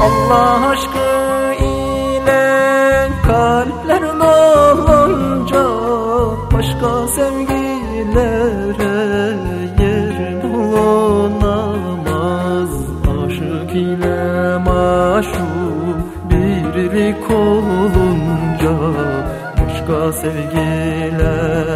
Allah aşkı ile kalpler dolunca Başka sevgilere yer bulunamaz Aşık ile maşuk birlik olunca Başka sevgilere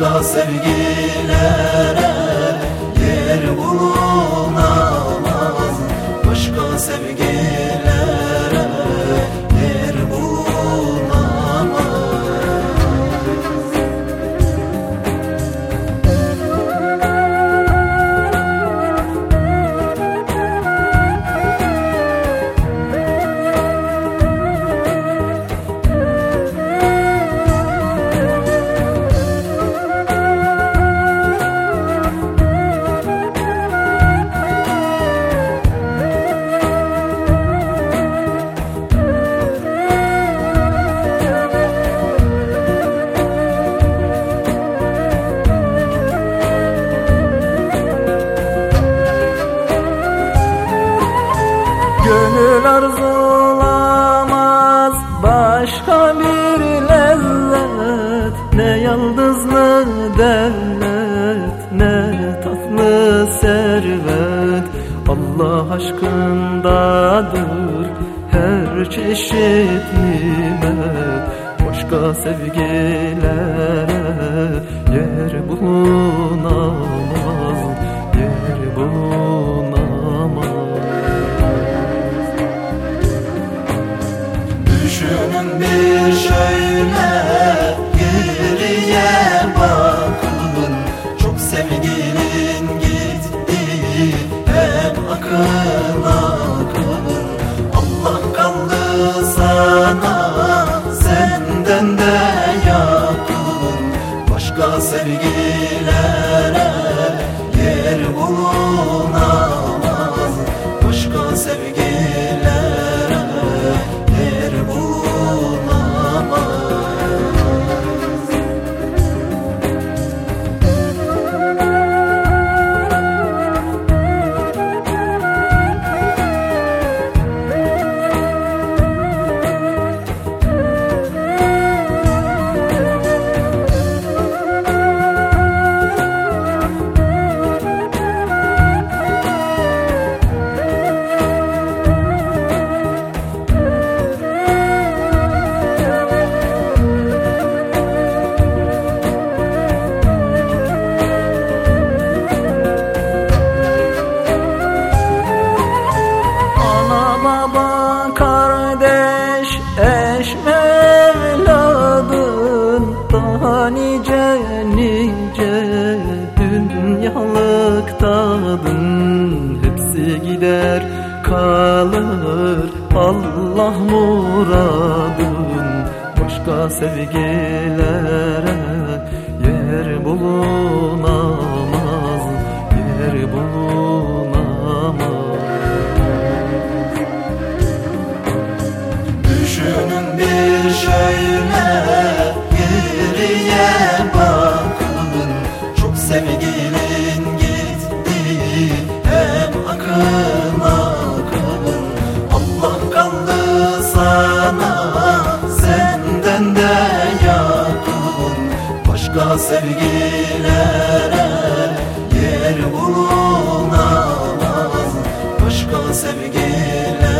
Başka sevgilere yer bulunamaz. Başka sevgilere başka bir lezzet Ne yıldızlı devlet ne tatlı servet. Allah aşkındadır her çeşit nimet. Başka sevgilere yer bulunamaz. gider kalır. Allah muradın Başka sevgilere yer bulur. Sevgilere yer bulunamaz. Başka sevgilere